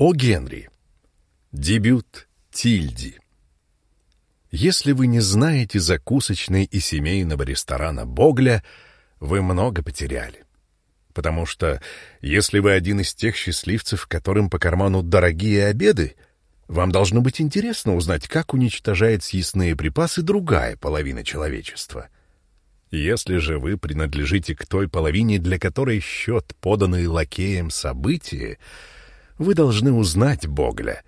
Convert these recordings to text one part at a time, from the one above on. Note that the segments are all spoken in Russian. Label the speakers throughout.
Speaker 1: О. Генри. Дебют Тильди. Если вы не знаете закусочной и семейного ресторана Богля, вы много потеряли. Потому что если вы один из тех счастливцев, которым по карману дорогие обеды, вам должно быть интересно узнать, как уничтожает съестные припасы другая половина человечества. Если же вы принадлежите к той половине, для которой счет, поданный лакеем события, вы должны узнать Богля,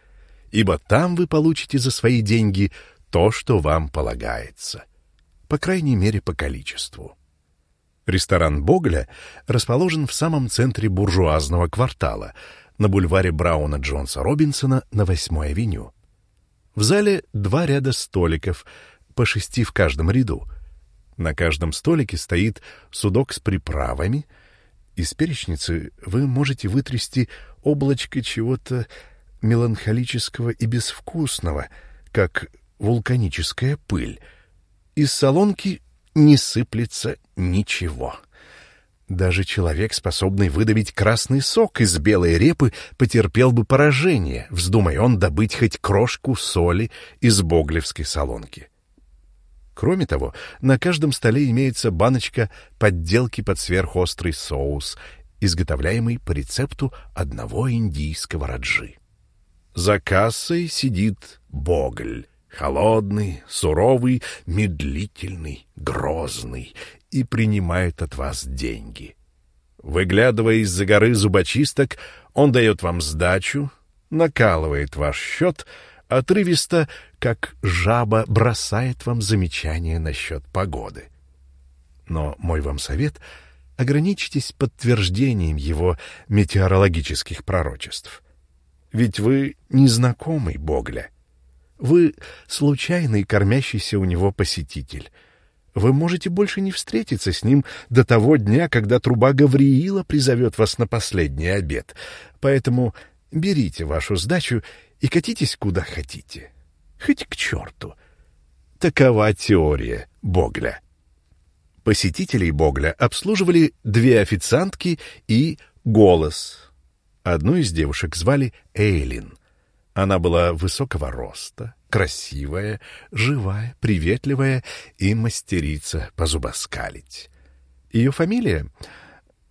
Speaker 1: ибо там вы получите за свои деньги то, что вам полагается, по крайней мере по количеству. Ресторан Богля расположен в самом центре буржуазного квартала, на бульваре Брауна Джонса Робинсона на 8-й авеню. В зале два ряда столиков, по шести в каждом ряду. На каждом столике стоит судок с приправами — из перечницы вы можете вытрясти облачко чего-то меланхолического и безвкусного, как вулканическая пыль. Из солонки не сыплется ничего. Даже человек, способный выдавить красный сок из белой репы, потерпел бы поражение, вздумай он добыть хоть крошку соли из боглевской солонки. Кроме того, на каждом столе имеется баночка подделки под сверхострый соус, изготовляемый по рецепту одного индийского раджи. За кассой сидит богль, холодный, суровый, медлительный, грозный, и принимает от вас деньги. Выглядывая из-за горы зубочисток, он дает вам сдачу, накалывает ваш счет — отрывисто, как жаба бросает вам замечания насчет погоды. Но мой вам совет — ограничьтесь подтверждением его метеорологических пророчеств. Ведь вы незнакомый Богля. Вы случайный кормящийся у него посетитель. Вы можете больше не встретиться с ним до того дня, когда труба Гавриила призовет вас на последний обед. Поэтому берите вашу сдачу и катитесь куда хотите. Хоть к черту. Такова теория Богля. Посетителей Богля обслуживали две официантки и голос. Одну из девушек звали Эйлин. Она была высокого роста, красивая, живая, приветливая и мастерица позубоскалить. Ее фамилия...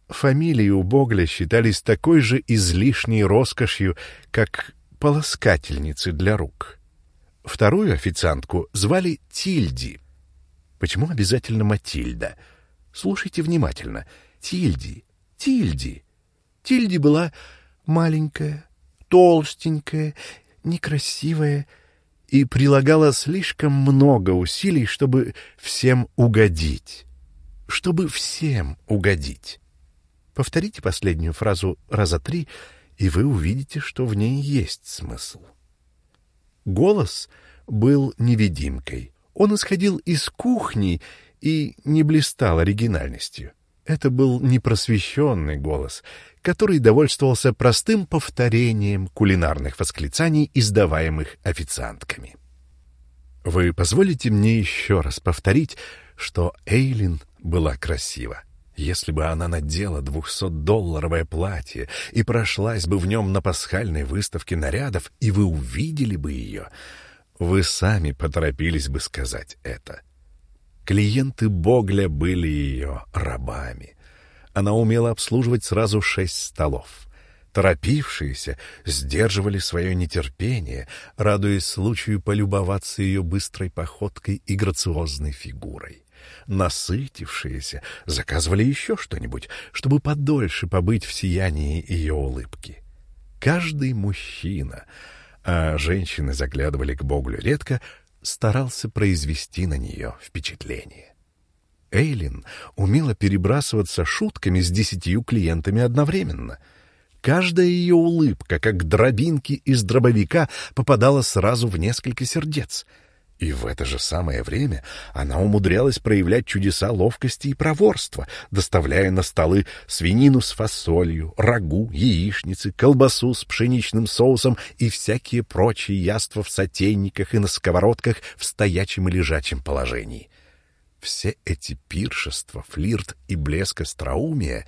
Speaker 1: Фамилии у Богля считались такой же излишней роскошью, как полоскательницы для рук. Вторую официантку звали Тильди. Почему обязательно Матильда? Слушайте внимательно. Тильди, Тильди. Тильди была маленькая, толстенькая, некрасивая и прилагала слишком много усилий, чтобы всем угодить. Чтобы всем угодить. Повторите последнюю фразу раза три — и вы увидите, что в ней есть смысл. Голос был невидимкой. Он исходил из кухни и не блистал оригинальностью. Это был непросвещенный голос, который довольствовался простым повторением кулинарных восклицаний, издаваемых официантками. Вы позволите мне еще раз повторить, что Эйлин была красива. Если бы она надела двухсотдолларовое платье и прошлась бы в нем на пасхальной выставке нарядов, и вы увидели бы ее, вы сами поторопились бы сказать это. Клиенты Богля были ее рабами. Она умела обслуживать сразу шесть столов. Торопившиеся сдерживали свое нетерпение, радуясь случаю полюбоваться ее быстрой походкой и грациозной фигурой. Насытившиеся заказывали еще что-нибудь, чтобы подольше побыть в сиянии ее улыбки. Каждый мужчина, а женщины заглядывали к Боглю редко, старался произвести на нее впечатление. Эйлин умела перебрасываться шутками с десятью клиентами одновременно. Каждая ее улыбка, как дробинки из дробовика, попадала сразу в несколько сердец — и в это же самое время она умудрялась проявлять чудеса ловкости и проворства, доставляя на столы свинину с фасолью, рагу, яичницы, колбасу с пшеничным соусом и всякие прочие яства в сотейниках и на сковородках в стоячем и лежачем положении. Все эти пиршества, флирт и блеск остроумия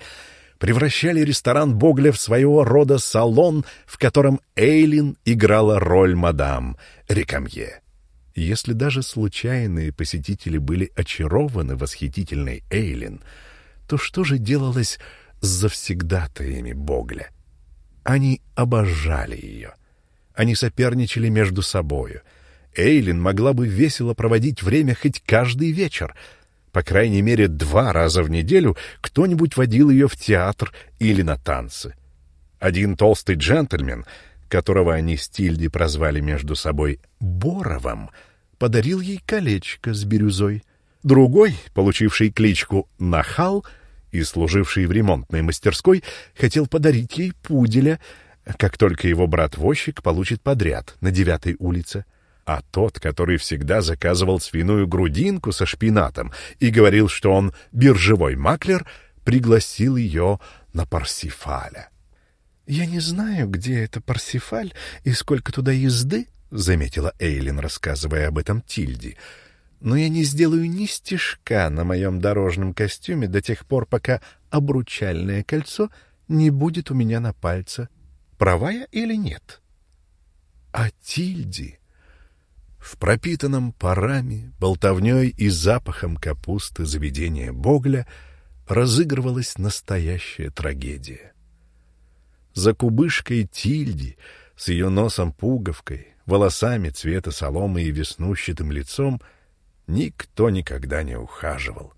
Speaker 1: превращали ресторан Богля в своего рода салон, в котором Эйлин играла роль мадам Рекамье. Если даже случайные посетители были очарованы восхитительной Эйлин, то что же делалось с завсегдатаями Богля? Они обожали ее. Они соперничали между собою. Эйлин могла бы весело проводить время хоть каждый вечер. По крайней мере, два раза в неделю кто-нибудь водил ее в театр или на танцы. Один толстый джентльмен — которого они с Тильди прозвали между собой Боровым, подарил ей колечко с бирюзой. Другой, получивший кличку Нахал и служивший в ремонтной мастерской, хотел подарить ей пуделя, как только его брат-возчик получит подряд на девятой улице. А тот, который всегда заказывал свиную грудинку со шпинатом и говорил, что он биржевой маклер, пригласил ее на Парсифаля. «Я не знаю, где это Парсифаль и сколько туда езды», — заметила Эйлин, рассказывая об этом Тильди. «Но я не сделаю ни стежка на моем дорожном костюме до тех пор, пока обручальное кольцо не будет у меня на пальце. Права я или нет?» А Тильди... В пропитанном парами, болтовней и запахом капусты заведения Богля разыгрывалась настоящая трагедия за кубышкой Тильди с ее носом-пуговкой, волосами цвета соломы и веснущатым лицом никто никогда не ухаживал.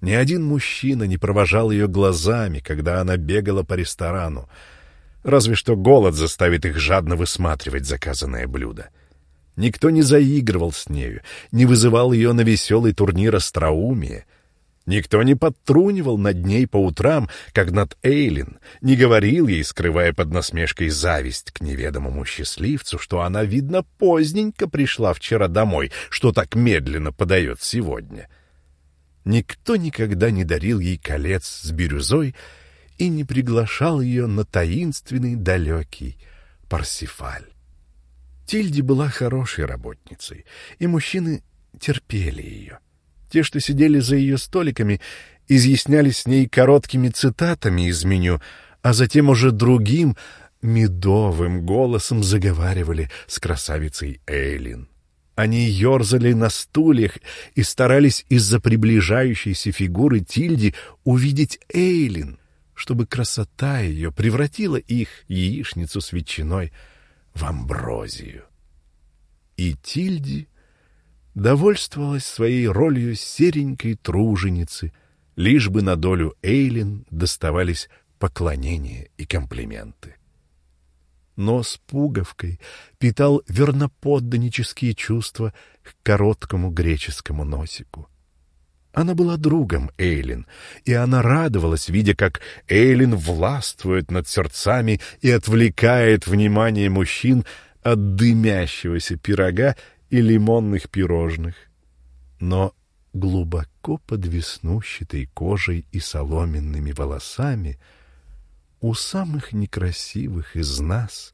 Speaker 1: Ни один мужчина не провожал ее глазами, когда она бегала по ресторану, разве что голод заставит их жадно высматривать заказанное блюдо. Никто не заигрывал с нею, не вызывал ее на веселый турнир остроумия — Никто не подтрунивал над ней по утрам, как над Эйлин, не говорил ей, скрывая под насмешкой зависть к неведомому счастливцу, что она, видно, поздненько пришла вчера домой, что так медленно подает сегодня. Никто никогда не дарил ей колец с бирюзой и не приглашал ее на таинственный далекий Парсифаль. Тильди была хорошей работницей, и мужчины терпели ее. Те, что сидели за ее столиками, изъяснялись с ней короткими цитатами из меню, а затем уже другим, медовым голосом заговаривали с красавицей Эйлин. Они ерзали на стульях и старались из-за приближающейся фигуры Тильди увидеть Эйлин, чтобы красота ее превратила их, яичницу с ветчиной, в амброзию. И Тильди довольствовалась своей ролью серенькой труженицы, лишь бы на долю Эйлин доставались поклонения и комплименты. Но с пуговкой питал верноподданнические чувства к короткому греческому носику. Она была другом Эйлин, и она радовалась, видя, как Эйлин властвует над сердцами и отвлекает внимание мужчин от дымящегося пирога и лимонных пирожных. Но глубоко под веснущатой кожей и соломенными волосами у самых некрасивых из нас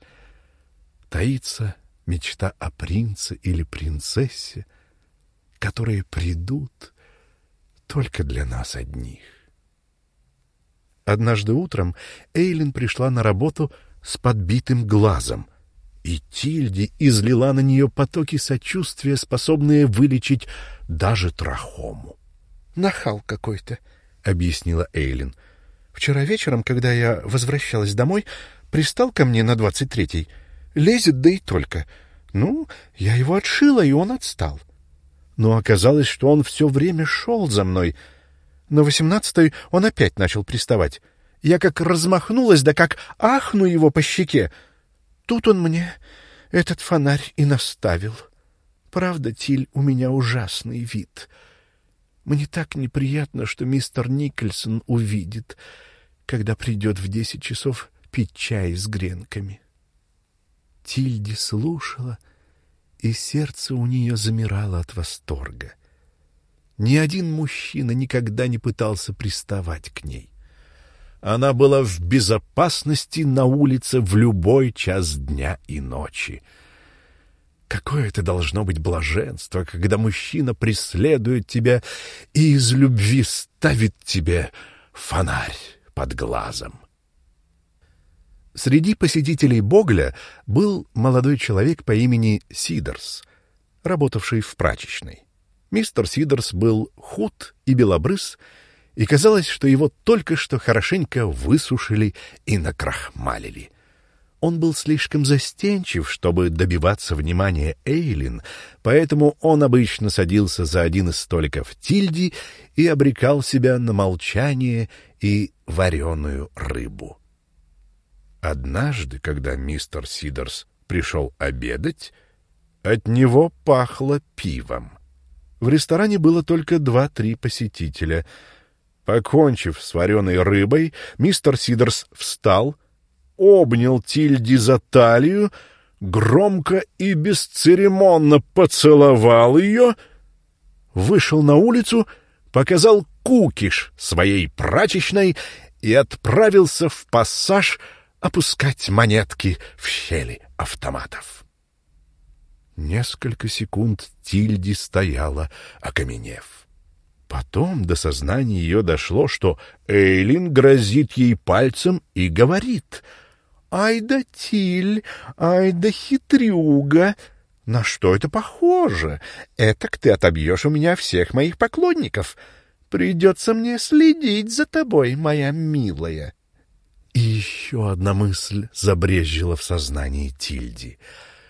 Speaker 1: таится мечта о принце или принцессе, которые придут только для нас одних. Однажды утром Эйлин пришла на работу с подбитым глазом — и Тильди излила на нее потоки сочувствия, способные вылечить даже трахому. «Нахал какой-то», — объяснила Эйлин. «Вчера вечером, когда я возвращалась домой, пристал ко мне на двадцать третий. Лезет, да и только. Ну, я его отшила, и он отстал. Но оказалось, что он все время шел за мной. На восемнадцатой он опять начал приставать. Я как размахнулась, да как ахну его по щеке — Тут он мне этот фонарь и наставил. Правда, Тиль, у меня ужасный вид. Мне так неприятно, что мистер Никольсон увидит, когда придет в десять часов пить чай с гренками. Тильди слушала, и сердце у нее замирало от восторга. Ни один мужчина никогда не пытался приставать к ней. Она была в безопасности на улице в любой час дня и ночи. Какое это должно быть блаженство, когда мужчина преследует тебя и из любви ставит тебе фонарь под глазом. Среди посетителей Богля был молодой человек по имени Сидорс, работавший в прачечной. Мистер Сидорс был худ и белобрыс, и казалось, что его только что хорошенько высушили и накрахмалили. Он был слишком застенчив, чтобы добиваться внимания Эйлин, поэтому он обычно садился за один из столиков Тильди и обрекал себя на молчание и вареную рыбу. Однажды, когда мистер Сидорс пришел обедать, от него пахло пивом. В ресторане было только два-три посетителя. Покончив с вареной рыбой, мистер Сидорс встал, обнял Тильди за талию, громко и бесцеремонно поцеловал ее, вышел на улицу, показал кукиш своей прачечной и отправился в пассаж опускать монетки в щели автоматов. Несколько секунд Тильди стояла, окаменев. Потом до сознания ее дошло, что Эйлин грозит ей пальцем и говорит «Ай да Тиль, ай да хитрюга!» На что это похоже? Этак ты отобьешь у меня всех моих поклонников. Придется мне следить за тобой, моя милая. И еще одна мысль забрезжила в сознании Тильди.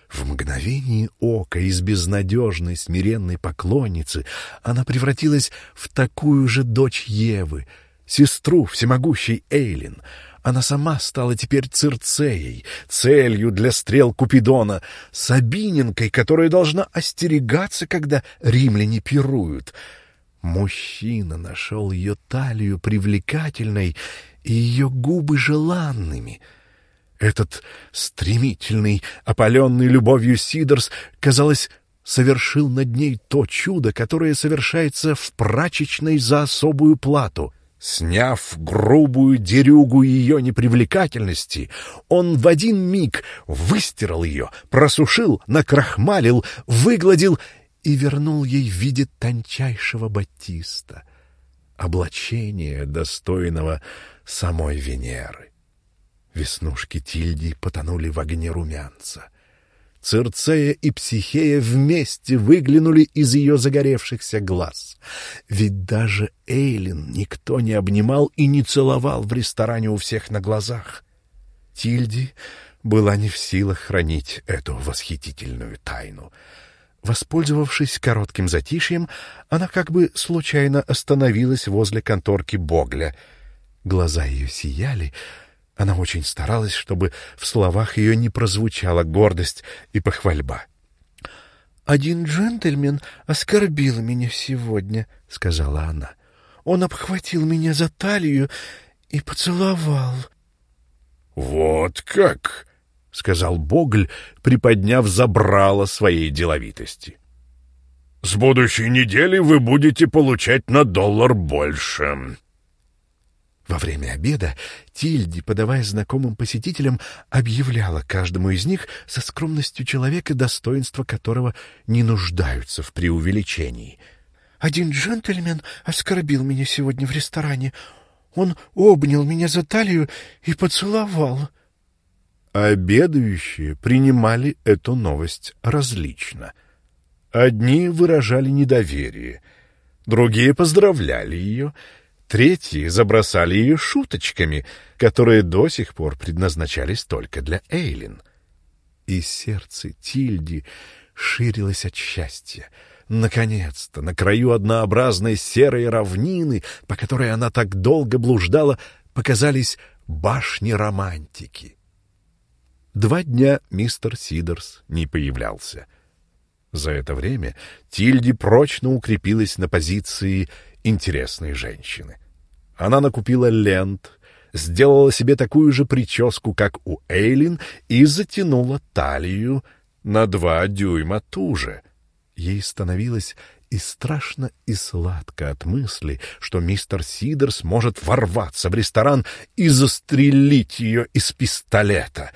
Speaker 1: В мгновение ока из безнадежной смиренной поклонницы она превратилась в такую же дочь Евы, сестру всемогущей Эйлин. Она сама стала теперь Цирцеей, целью для стрел Купидона, Сабиненкой, которая должна остерегаться, когда римляне пируют. Мужчина нашел ее талию привлекательной и ее губы желанными. Этот стремительный, опаленный любовью Сидорс, казалось, совершил над ней то чудо, которое совершается в прачечной за особую плату. Сняв грубую дерюгу ее непривлекательности, он в один миг выстирал ее, просушил, накрахмалил, выгладил и вернул ей в виде тончайшего батиста, облачения, достойного самой Венеры. Веснушки Тильди потонули в огне румянца. Цирцея и Психея вместе выглянули из ее загоревшихся глаз. Ведь даже Эйлин никто не обнимал и не целовал в ресторане у всех на глазах. Тильди была не в силах хранить эту восхитительную тайну. Воспользовавшись коротким затишьем, она как бы случайно остановилась возле конторки Богля. Глаза ее сияли, она очень старалась, чтобы в словах ее не прозвучала гордость и похвальба. «Один джентльмен оскорбил меня сегодня», — сказала она. «Он обхватил меня за талию и поцеловал».
Speaker 2: «Вот как!» — сказал Богль, приподняв забрало своей деловитости. «С будущей недели вы будете получать на доллар больше».
Speaker 1: Во время обеда Тильди, подавая знакомым посетителям, объявляла каждому из них со скромностью человека, достоинства которого не нуждаются в преувеличении. «Один джентльмен оскорбил меня сегодня в ресторане. Он обнял меня за талию и поцеловал». Обедающие принимали эту новость различно. Одни выражали недоверие, другие поздравляли ее — Третьи забросали ее шуточками, которые до сих пор предназначались только для Эйлин. И сердце Тильди ширилось от счастья. Наконец-то, на краю однообразной серой равнины, по которой она так долго блуждала, показались башни романтики. Два дня мистер Сидорс не появлялся. За это время Тильди прочно укрепилась на позиции интересной женщины. Она накупила лент, сделала себе такую же прическу, как у Эйлин, и затянула талию на два дюйма туже. Ей становилось и страшно, и сладко от мысли, что мистер Сидерс может ворваться в ресторан и застрелить ее из пистолета.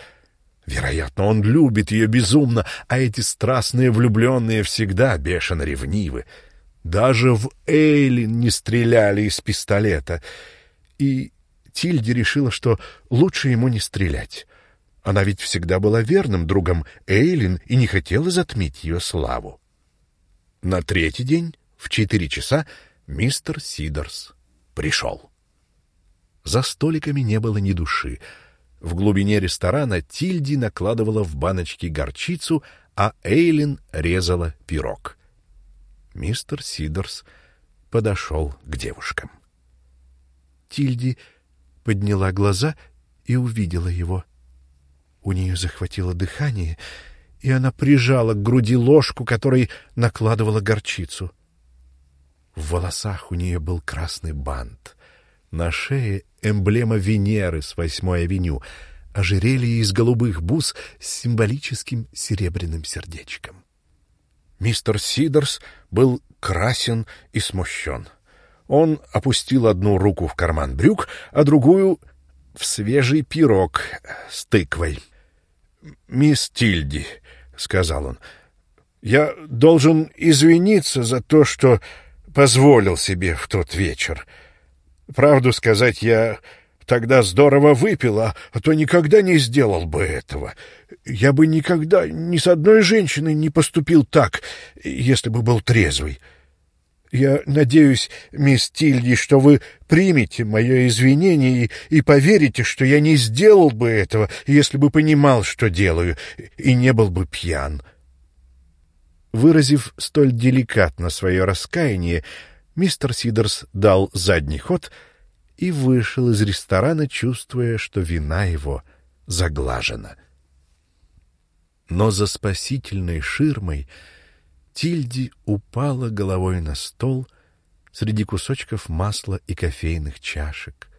Speaker 1: Вероятно, он любит ее безумно, а эти страстные влюбленные всегда бешено ревнивы. Даже в Эйлин не стреляли из пистолета. И Тильди решила, что лучше ему не стрелять. Она ведь всегда была верным другом Эйлин и не хотела затмить ее славу. На третий день в четыре часа мистер Сидорс пришел. За столиками не было ни души. В глубине ресторана Тильди накладывала в баночки горчицу, а Эйлин резала пирог. Мистер Сидорс подошел к девушкам. Тильди подняла глаза и увидела его. У нее захватило дыхание, и она прижала к груди ложку, которой накладывала горчицу. В волосах у нее был красный бант, на шее эмблема Венеры с восьмой авеню, ожерелье из голубых бус с символическим серебряным сердечком. Мистер Сидерс был красен и смущен. Он опустил одну руку в карман брюк, а другую — в свежий пирог с тыквой. — Мисс Тильди, — сказал он, — я должен извиниться за то, что позволил себе в тот вечер. Правду сказать, я тогда здорово выпил, а то никогда не сделал бы этого. Я бы никогда ни с одной женщиной не поступил так, если бы был трезвый. Я надеюсь, мисс Тильди, что вы примете мое извинение и, и поверите, что я не сделал бы этого, если бы понимал, что делаю, и не был бы пьян. Выразив столь деликатно свое раскаяние, мистер Сидерс дал задний ход и вышел из ресторана, чувствуя, что вина его заглажена. Но за спасительной ширмой — Тильди упала головой на стол среди кусочков масла и кофейных чашек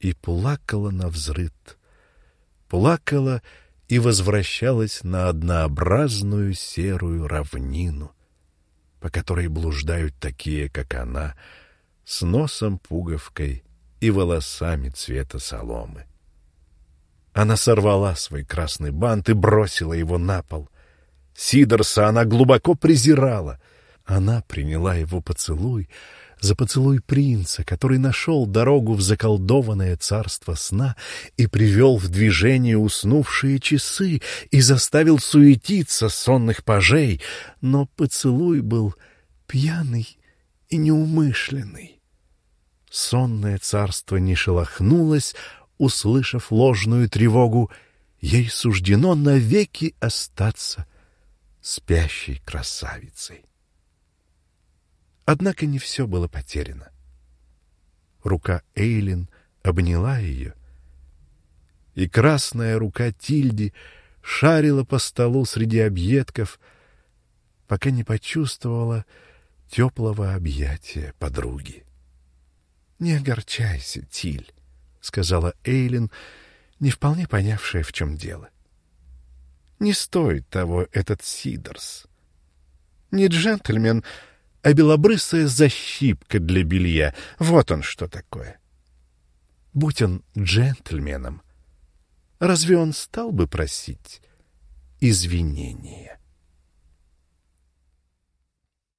Speaker 1: и плакала на взрыд. Плакала и возвращалась на однообразную серую равнину, по которой блуждают такие, как она, с носом пуговкой и волосами цвета соломы. Она сорвала свой красный бант и бросила его на пол — Сидорса она глубоко презирала. Она приняла его поцелуй за поцелуй принца, который нашел дорогу в заколдованное царство сна и привел в движение уснувшие часы и заставил суетиться сонных пажей, но поцелуй был пьяный и неумышленный. Сонное царство не шелохнулось, услышав ложную тревогу, ей суждено навеки остаться — спящей красавицей. Однако не все было потеряно. Рука Эйлин обняла ее, и красная рука Тильди шарила по столу среди объедков, пока не почувствовала теплого объятия подруги. — Не огорчайся, Тиль, — сказала Эйлин, не вполне понявшая, в чем дело. Не стоит того этот Сидорс. Не джентльмен, а белобрысая защипка для белья. Вот он что такое. Будь он джентльменом, разве он стал бы просить извинения?